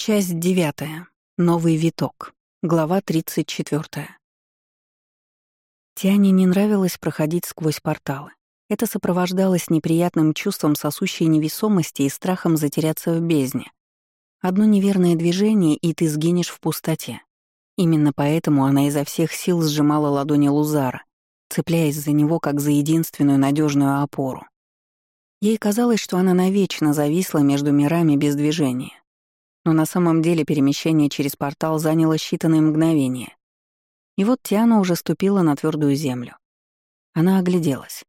Часть девятая. Новый виток. Глава тридцать четвертая. Тиане не нравилось проходить сквозь порталы. Это сопровождалось неприятным чувством сосущей невесомости и страхом затеряться в бездне. Одно неверное движение, и ты сгинешь в пустоте. Именно поэтому она изо всех сил сжимала ладони Лузара, цепляясь за него как за единственную надежную опору. Ей казалось, что она навечно зависла между мирами без движения но на самом деле перемещение через портал заняло считанные мгновения. И вот Тиана уже ступила на твердую землю. Она огляделась.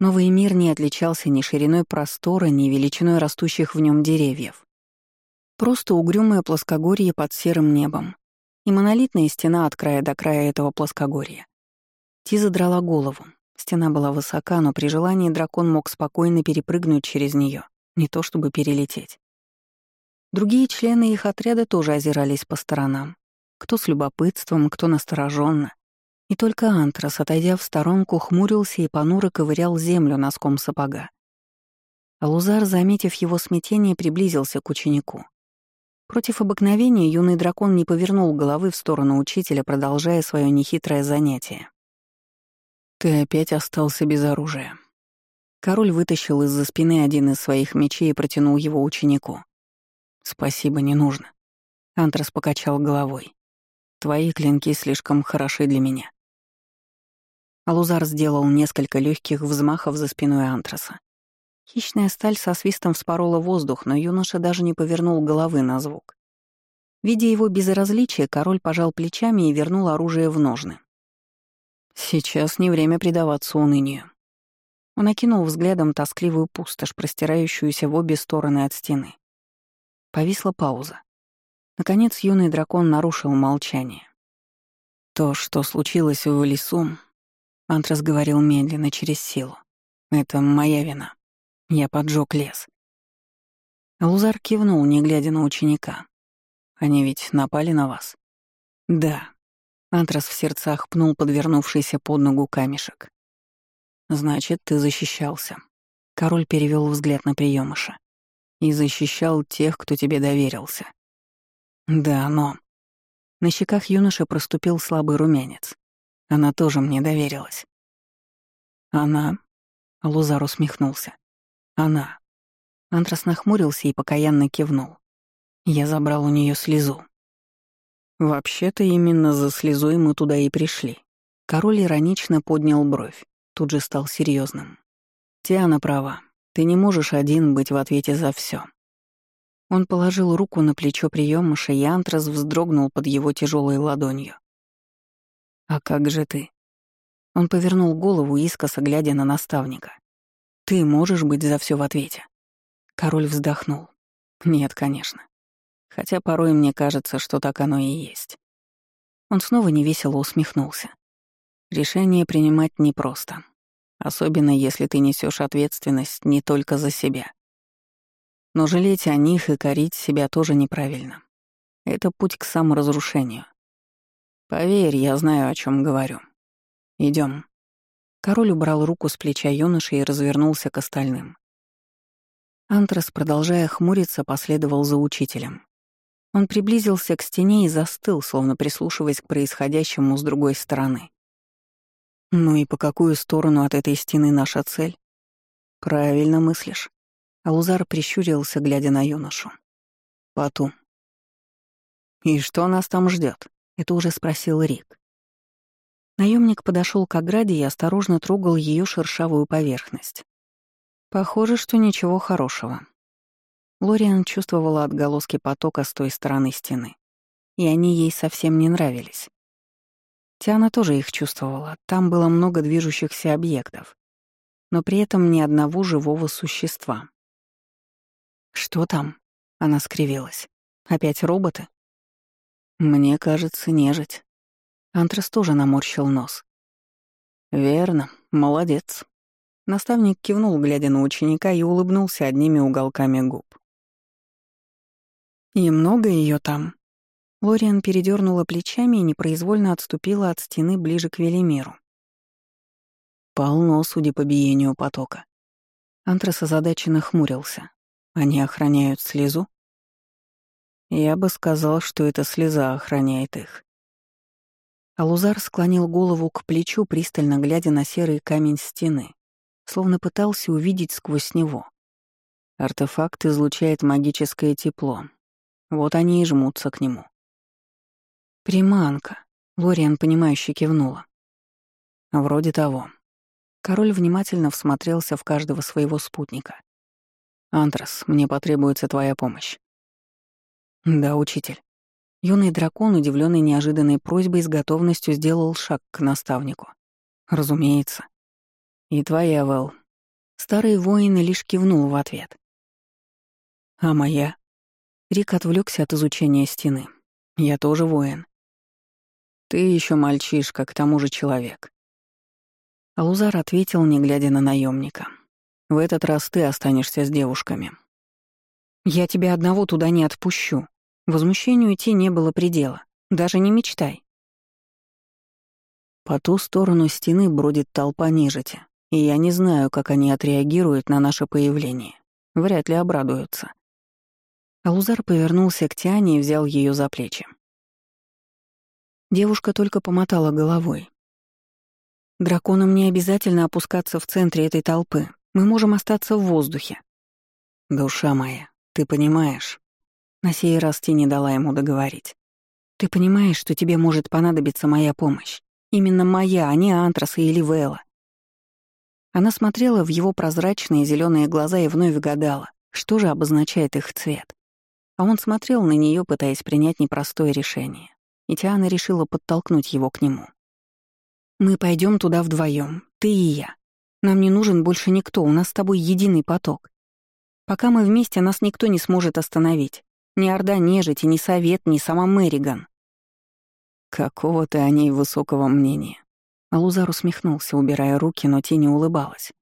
Новый мир не отличался ни шириной простора, ни величиной растущих в нем деревьев. Просто угрюмое плоскогорье под серым небом и монолитная стена от края до края этого плоскогорья. Ти задрала голову. Стена была высока, но при желании дракон мог спокойно перепрыгнуть через нее, не то чтобы перелететь. Другие члены их отряда тоже озирались по сторонам. Кто с любопытством, кто настороженно. И только Антрас, отойдя в сторонку, хмурился и понуро ковырял землю носком сапога. Алузар, заметив его смятение, приблизился к ученику. Против обыкновения юный дракон не повернул головы в сторону учителя, продолжая свое нехитрое занятие. «Ты опять остался без оружия». Король вытащил из-за спины один из своих мечей и протянул его ученику. «Спасибо, не нужно». Антрас покачал головой. «Твои клинки слишком хороши для меня». Алузар сделал несколько легких взмахов за спиной Антраса. Хищная сталь со свистом вспорола воздух, но юноша даже не повернул головы на звук. Видя его безразличие, король пожал плечами и вернул оружие в ножны. «Сейчас не время предаваться унынию». Он окинул взглядом тоскливую пустошь, простирающуюся в обе стороны от стены. Повисла пауза. Наконец юный дракон нарушил молчание. То, что случилось в лесу, Антрас говорил медленно, через силу. Это моя вина. Я поджег лес. Лузар кивнул, не глядя на ученика. Они ведь напали на вас? Да. Антрас в сердцах пнул подвернувшийся под ногу камешек. Значит, ты защищался. Король перевел взгляд на приемыша и защищал тех, кто тебе доверился. Да, но... На щеках юноши проступил слабый румянец. Она тоже мне доверилась. Она... Лузар усмехнулся. Она... Антрас нахмурился и покаянно кивнул. Я забрал у нее слезу. Вообще-то именно за слезой мы туда и пришли. Король иронично поднял бровь, тут же стал серьезным. Тиана права. Ты не можешь один быть в ответе за все. Он положил руку на плечо приемыша, и Антрас вздрогнул под его тяжелой ладонью. «А как же ты?» Он повернул голову, искоса глядя на наставника. «Ты можешь быть за все в ответе?» Король вздохнул. «Нет, конечно. Хотя порой мне кажется, что так оно и есть». Он снова невесело усмехнулся. Решение принимать непросто. Особенно если ты несешь ответственность не только за себя. Но жалеть о них и корить себя тоже неправильно. Это путь к саморазрушению. Поверь, я знаю, о чем говорю. Идем. Король убрал руку с плеча юноши и развернулся к остальным. Антрас, продолжая хмуриться, последовал за учителем. Он приблизился к стене и застыл, словно прислушиваясь к происходящему с другой стороны. Ну и по какую сторону от этой стены наша цель? Правильно мыслишь. Алузар прищурился, глядя на юношу. Потом. И что нас там ждет? Это уже спросил Рик. Наемник подошел к ограде и осторожно трогал ее шершавую поверхность. Похоже, что ничего хорошего. Лориан чувствовала отголоски потока с той стороны стены, и они ей совсем не нравились. Тиана тоже их чувствовала. Там было много движущихся объектов, но при этом ни одного живого существа. «Что там?» — она скривилась. «Опять роботы?» «Мне кажется, нежить». Антрас тоже наморщил нос. «Верно, молодец». Наставник кивнул, глядя на ученика, и улыбнулся одними уголками губ. «И много ее там?» Лориан передернула плечами и непроизвольно отступила от стены ближе к Велимиру. Полно, судя по биению потока. Антрас озадаченно хмурился. Они охраняют слезу? Я бы сказал, что эта слеза охраняет их. Алузар склонил голову к плечу, пристально глядя на серый камень стены, словно пытался увидеть сквозь него. Артефакт излучает магическое тепло. Вот они и жмутся к нему. «Приманка», — Лориан, понимающе кивнула. «Вроде того». Король внимательно всмотрелся в каждого своего спутника. «Антрас, мне потребуется твоя помощь». «Да, учитель». Юный дракон, удивленный неожиданной просьбой, с готовностью сделал шаг к наставнику. «Разумеется». «И твоя, Вэл». Старый воин лишь кивнул в ответ. «А моя?» Рик отвлекся от изучения стены. «Я тоже воин». «Ты еще мальчишка, к тому же человек». Алузар ответил, не глядя на наемника. «В этот раз ты останешься с девушками». «Я тебя одного туда не отпущу», Возмущению идти не было предела. Даже не мечтай. По ту сторону стены бродит толпа нежити, и я не знаю, как они отреагируют на наше появление. Вряд ли обрадуются. Алузар повернулся к Тиане и взял ее за плечи. Девушка только помотала головой. «Драконам не обязательно опускаться в центре этой толпы. Мы можем остаться в воздухе». «Душа моя, ты понимаешь?» На сей раз Ти не дала ему договорить. «Ты понимаешь, что тебе может понадобиться моя помощь? Именно моя, а не Антраса или Вэлла». Она смотрела в его прозрачные зеленые глаза и вновь гадала, что же обозначает их цвет. А он смотрел на нее, пытаясь принять непростое решение. И Тиана решила подтолкнуть его к нему. «Мы пойдем туда вдвоем, ты и я. Нам не нужен больше никто, у нас с тобой единый поток. Пока мы вместе, нас никто не сможет остановить. Ни Орда Нежити, ни Совет, ни сама Мэриган. Какого ты о ней высокого мнения? Алузар усмехнулся, убирая руки, но тени улыбалась.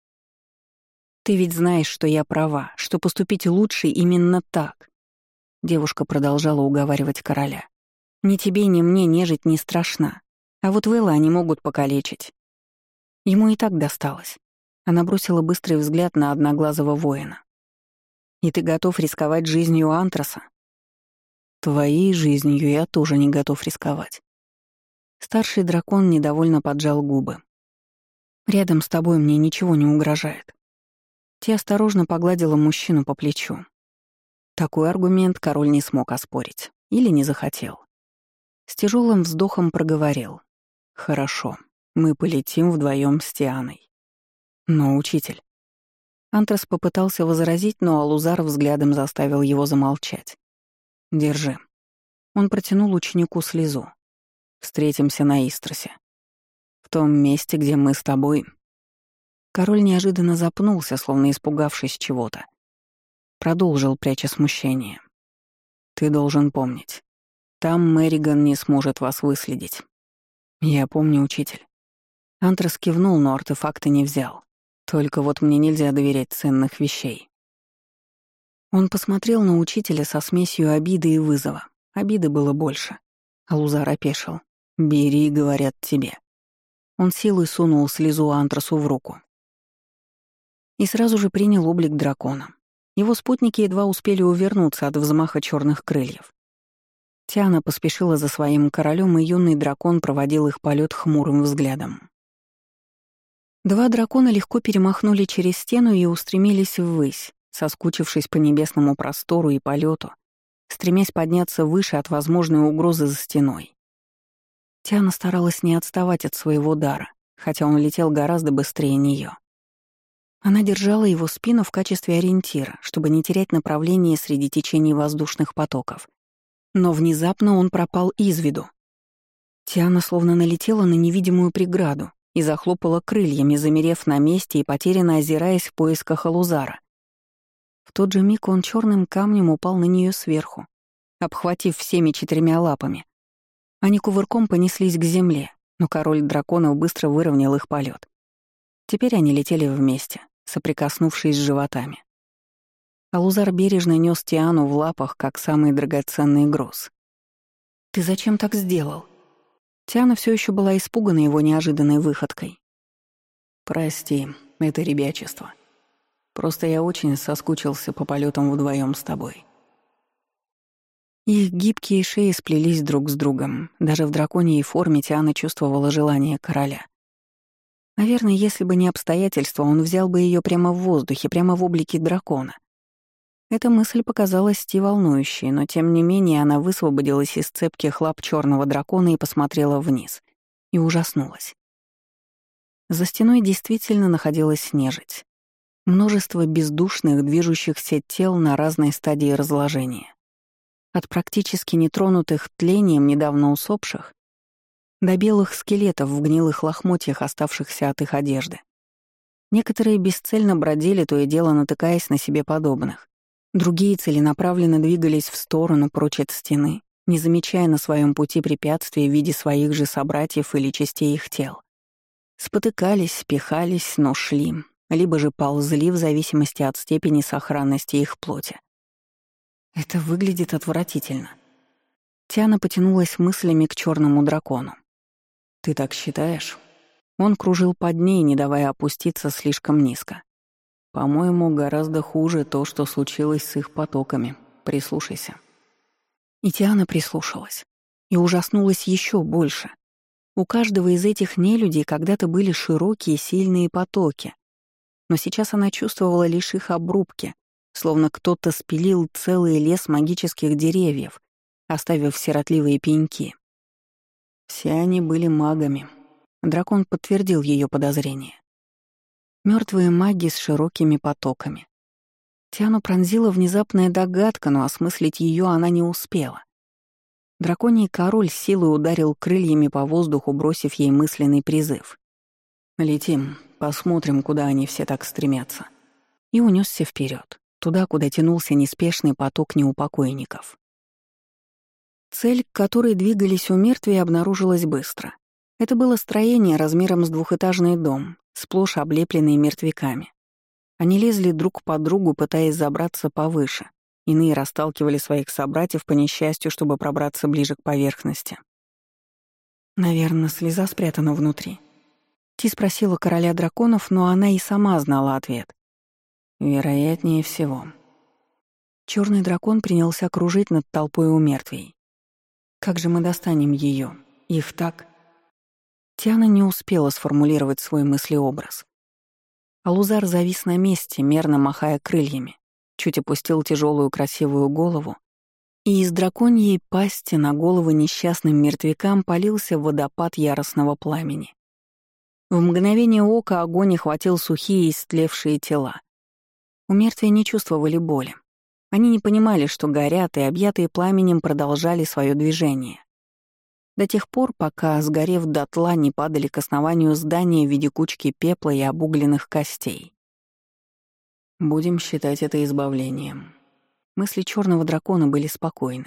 «Ты ведь знаешь, что я права, что поступить лучше именно так». Девушка продолжала уговаривать короля. «Ни тебе, ни мне нежить не страшна, а вот Вэлла они могут покалечить». Ему и так досталось. Она бросила быстрый взгляд на одноглазого воина. «И ты готов рисковать жизнью Антраса?» Твоей жизнью я тоже не готов рисковать. Старший дракон недовольно поджал губы. Рядом с тобой мне ничего не угрожает. Ти осторожно погладила мужчину по плечу. Такой аргумент король не смог оспорить. Или не захотел. С тяжелым вздохом проговорил. «Хорошо, мы полетим вдвоем с Тианой». «Но, учитель...» Антрас попытался возразить, но Алузар взглядом заставил его замолчать. Держи. Он протянул ученику слезу. Встретимся на Истросе. В том месте, где мы с тобой... Король неожиданно запнулся, словно испугавшись чего-то. Продолжил, пряча смущение. Ты должен помнить. Там Мэриган не сможет вас выследить. Я помню, учитель. Антрас кивнул, но артефакты не взял. Только вот мне нельзя доверять ценных вещей. Он посмотрел на учителя со смесью обиды и вызова. Обиды было больше. Алузар опешил. «Бери, — говорят тебе». Он силой сунул слезу антрасу в руку. И сразу же принял облик дракона. Его спутники едва успели увернуться от взмаха черных крыльев. Тиана поспешила за своим королем, и юный дракон проводил их полет хмурым взглядом. Два дракона легко перемахнули через стену и устремились ввысь, соскучившись по небесному простору и полету, стремясь подняться выше от возможной угрозы за стеной. Тиана старалась не отставать от своего дара, хотя он летел гораздо быстрее нее. Она держала его спину в качестве ориентира, чтобы не терять направление среди течений воздушных потоков. Но внезапно он пропал из виду. Тиана словно налетела на невидимую преграду и захлопала крыльями, замерев на месте и потерянно озираясь в поисках Алузара. В тот же миг он черным камнем упал на нее сверху, обхватив всеми четырьмя лапами. Они кувырком понеслись к земле, но король драконов быстро выровнял их полет. Теперь они летели вместе, соприкоснувшись с животами. Алузар бережно нес Тиану в лапах, как самый драгоценный груз. «Ты зачем так сделал?» Тиана все еще была испугана его неожиданной выходкой. «Прости, это ребячество», Просто я очень соскучился по полетам вдвоем с тобой. Их гибкие шеи сплелись друг с другом. Даже в драконьей форме Тиана чувствовала желание короля. Наверное, если бы не обстоятельства, он взял бы ее прямо в воздухе, прямо в облике дракона. Эта мысль показалась Ти волнующей, но тем не менее она высвободилась из цепких лап черного дракона и посмотрела вниз. И ужаснулась. За стеной действительно находилась нежить. Множество бездушных, движущихся тел на разной стадии разложения. От практически нетронутых тлением недавно усопших до белых скелетов в гнилых лохмотьях, оставшихся от их одежды. Некоторые бесцельно бродили, то и дело натыкаясь на себе подобных. Другие целенаправленно двигались в сторону прочь от стены, не замечая на своем пути препятствий в виде своих же собратьев или частей их тел. Спотыкались, пихались, но шли, либо же ползли в зависимости от степени сохранности их плоти. Это выглядит отвратительно. Тиана потянулась мыслями к черному дракону. «Ты так считаешь?» Он кружил под ней, не давая опуститься слишком низко. «По-моему, гораздо хуже то, что случилось с их потоками. Прислушайся». И Тиана прислушалась. И ужаснулась еще больше. У каждого из этих нелюдей когда-то были широкие сильные потоки, но сейчас она чувствовала лишь их обрубки, словно кто-то спилил целый лес магических деревьев, оставив сиротливые пеньки. Все они были магами. Дракон подтвердил ее подозрение. Мертвые маги с широкими потоками. Тиану пронзила внезапная догадка, но осмыслить ее она не успела. Драконий король силой ударил крыльями по воздуху, бросив ей мысленный призыв. «Летим, посмотрим, куда они все так стремятся». И унесся вперед, туда, куда тянулся неспешный поток неупокойников. Цель, к которой двигались у мертвей, обнаружилась быстро. Это было строение размером с двухэтажный дом, сплошь облепленный мертвяками. Они лезли друг по другу, пытаясь забраться повыше. Иные расталкивали своих собратьев по несчастью, чтобы пробраться ближе к поверхности. Наверное, слеза спрятана внутри. Ти спросила короля драконов, но она и сама знала ответ. Вероятнее всего. Черный дракон принялся кружить над толпой у мертвей. Как же мы достанем ее? Их так? Тиана не успела сформулировать свой мыслеобраз. Алузар завис на месте, мерно махая крыльями, чуть опустил тяжелую красивую голову, и из драконьей пасти на головы несчастным мертвякам полился водопад яростного пламени. В мгновение ока огонь охватил сухие истлевшие тела. У мертвей не чувствовали боли. Они не понимали, что горят, и объятые пламенем продолжали свое движение. До тех пор, пока, сгорев дотла, не падали к основанию здания в виде кучки пепла и обугленных костей. Будем считать это избавлением. Мысли черного дракона были спокойны.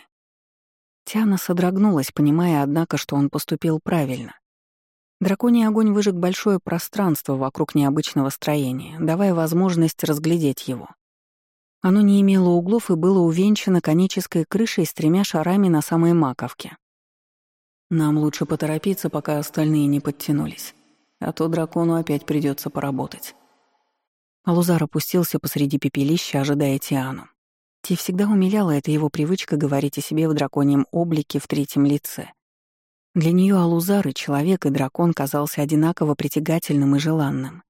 Тиана содрогнулась, понимая, однако, что он поступил правильно. Драконий огонь выжег большое пространство вокруг необычного строения, давая возможность разглядеть его. Оно не имело углов и было увенчано конической крышей с тремя шарами на самой маковке. Нам лучше поторопиться, пока остальные не подтянулись, а то дракону опять придется поработать. Алузар опустился посреди пепелища, ожидая Тиану. Ти всегда умиляла эта его привычка говорить о себе в драконьем облике в третьем лице. Для нее Алузар и человек, и дракон казался одинаково притягательным и желанным.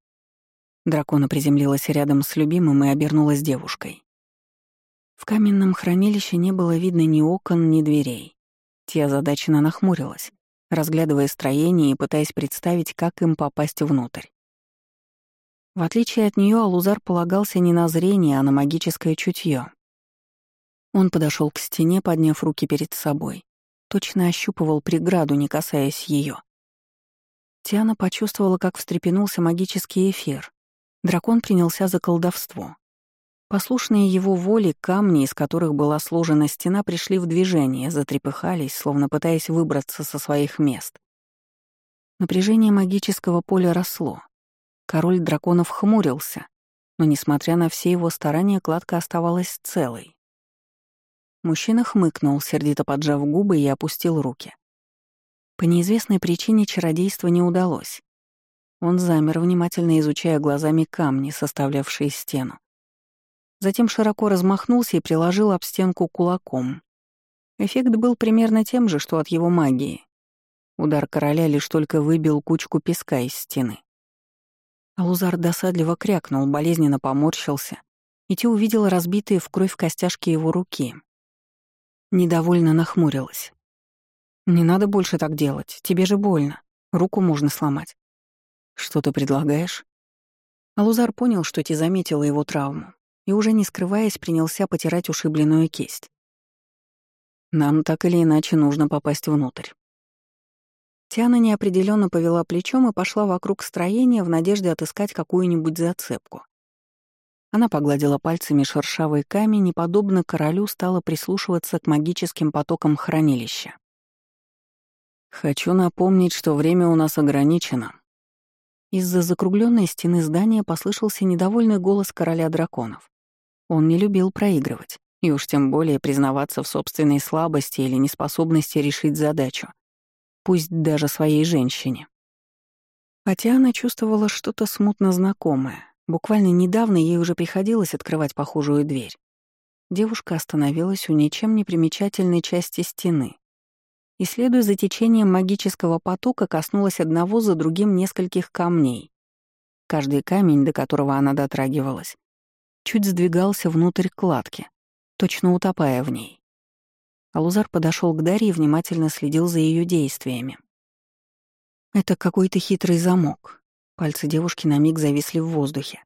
Дракона приземлилась рядом с любимым и обернулась девушкой. В каменном хранилище не было видно ни окон, ни дверей. Те озадаченно нахмурилась, разглядывая строение и пытаясь представить, как им попасть внутрь. В отличие от нее, Алузар полагался не на зрение, а на магическое чутье. Он подошел к стене, подняв руки перед собой. Точно ощупывал преграду, не касаясь ее. Тиана почувствовала, как встрепенулся магический эфир, Дракон принялся за колдовство. Послушные его воле камни, из которых была сложена стена, пришли в движение, затрепыхались, словно пытаясь выбраться со своих мест. Напряжение магического поля росло. Король драконов хмурился, но, несмотря на все его старания, кладка оставалась целой. Мужчина хмыкнул, сердито поджав губы и опустил руки. По неизвестной причине чародейство не удалось. Он замер, внимательно изучая глазами камни, составлявшие стену. Затем широко размахнулся и приложил об стенку кулаком. Эффект был примерно тем же, что от его магии. Удар короля лишь только выбил кучку песка из стены. Алузар досадливо крякнул, болезненно поморщился, и Ти увидела разбитые в кровь костяшки его руки. Недовольно нахмурилась. «Не надо больше так делать, тебе же больно. Руку можно сломать». «Что ты предлагаешь?» Алузар понял, что Ти заметила его травму, и уже не скрываясь, принялся потирать ушибленную кисть. «Нам так или иначе нужно попасть внутрь». Тиана неопределенно повела плечом и пошла вокруг строения в надежде отыскать какую-нибудь зацепку. Она погладила пальцами шершавый камень и, подобно королю, стала прислушиваться к магическим потокам хранилища. «Хочу напомнить, что время у нас ограничено». Из-за закругленной стены здания послышался недовольный голос короля драконов. Он не любил проигрывать, и уж тем более признаваться в собственной слабости или неспособности решить задачу, пусть даже своей женщине. Хотя она чувствовала что-то смутно знакомое, Буквально недавно ей уже приходилось открывать похожую дверь. Девушка остановилась у ничем не примечательной части стены и, следуя за течением магического потока, коснулась одного за другим нескольких камней. Каждый камень, до которого она дотрагивалась, чуть сдвигался внутрь кладки, точно утопая в ней. Алузар подошел к Дарье и внимательно следил за ее действиями. Это какой-то хитрый замок, Пальцы девушки на миг зависли в воздухе.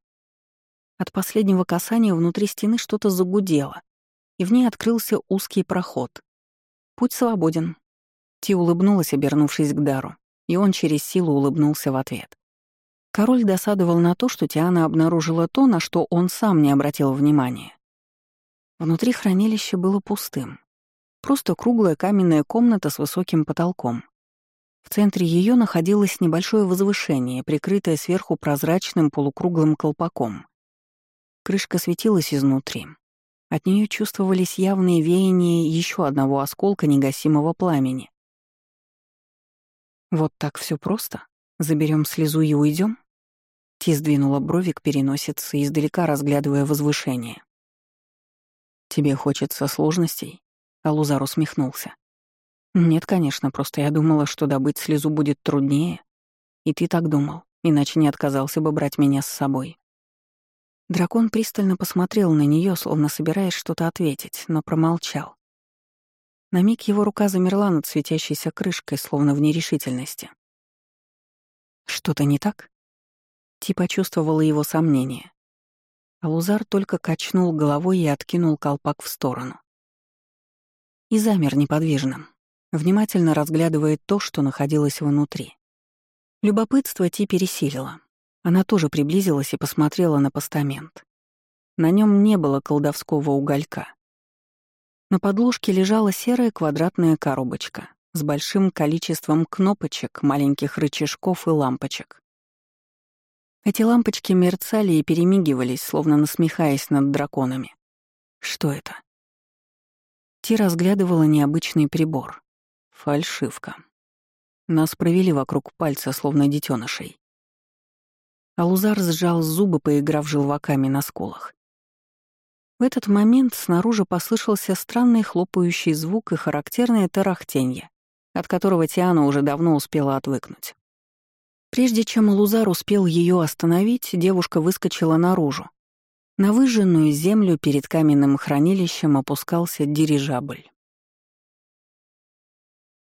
От последнего касания внутри стены что-то загудело, и в ней открылся узкий проход. Путь свободен. Ти улыбнулась, обернувшись к Дару, и он через силу улыбнулся в ответ. Король досадовал на то, что Тиана обнаружила то, на что он сам не обратил внимания. Внутри хранилища было пустым. Просто круглая каменная комната с высоким потолком. В центре ее находилось небольшое возвышение, прикрытое сверху прозрачным полукруглым колпаком. Крышка светилась изнутри. От нее чувствовались явные веяния еще одного осколка негасимого пламени. «Вот так все просто? Заберем слезу и уйдем? Ти сдвинула брови к переносице, издалека разглядывая возвышение. «Тебе хочется сложностей?» Алузар усмехнулся. «Нет, конечно, просто я думала, что добыть слезу будет труднее. И ты так думал, иначе не отказался бы брать меня с собой». Дракон пристально посмотрел на нее, словно собираясь что-то ответить, но промолчал. На миг его рука замерла над светящейся крышкой, словно в нерешительности. «Что-то не так?» Ти почувствовала его сомнение. Алузар только качнул головой и откинул колпак в сторону. И замер неподвижным внимательно разглядывая то, что находилось внутри. Любопытство Ти пересилило. Она тоже приблизилась и посмотрела на постамент. На нем не было колдовского уголька. На подложке лежала серая квадратная коробочка с большим количеством кнопочек, маленьких рычажков и лампочек. Эти лампочки мерцали и перемигивались, словно насмехаясь над драконами. Что это? Ти разглядывала необычный прибор. Фальшивка. Нас провели вокруг пальца, словно детенышей. Алузар сжал зубы, поиграв желваками на скулах. В этот момент снаружи послышался странный хлопающий звук и характерное тарахтенье, от которого Тиана уже давно успела отвыкнуть. Прежде чем Алузар успел ее остановить, девушка выскочила наружу. На выжженную землю перед каменным хранилищем опускался дирижабль.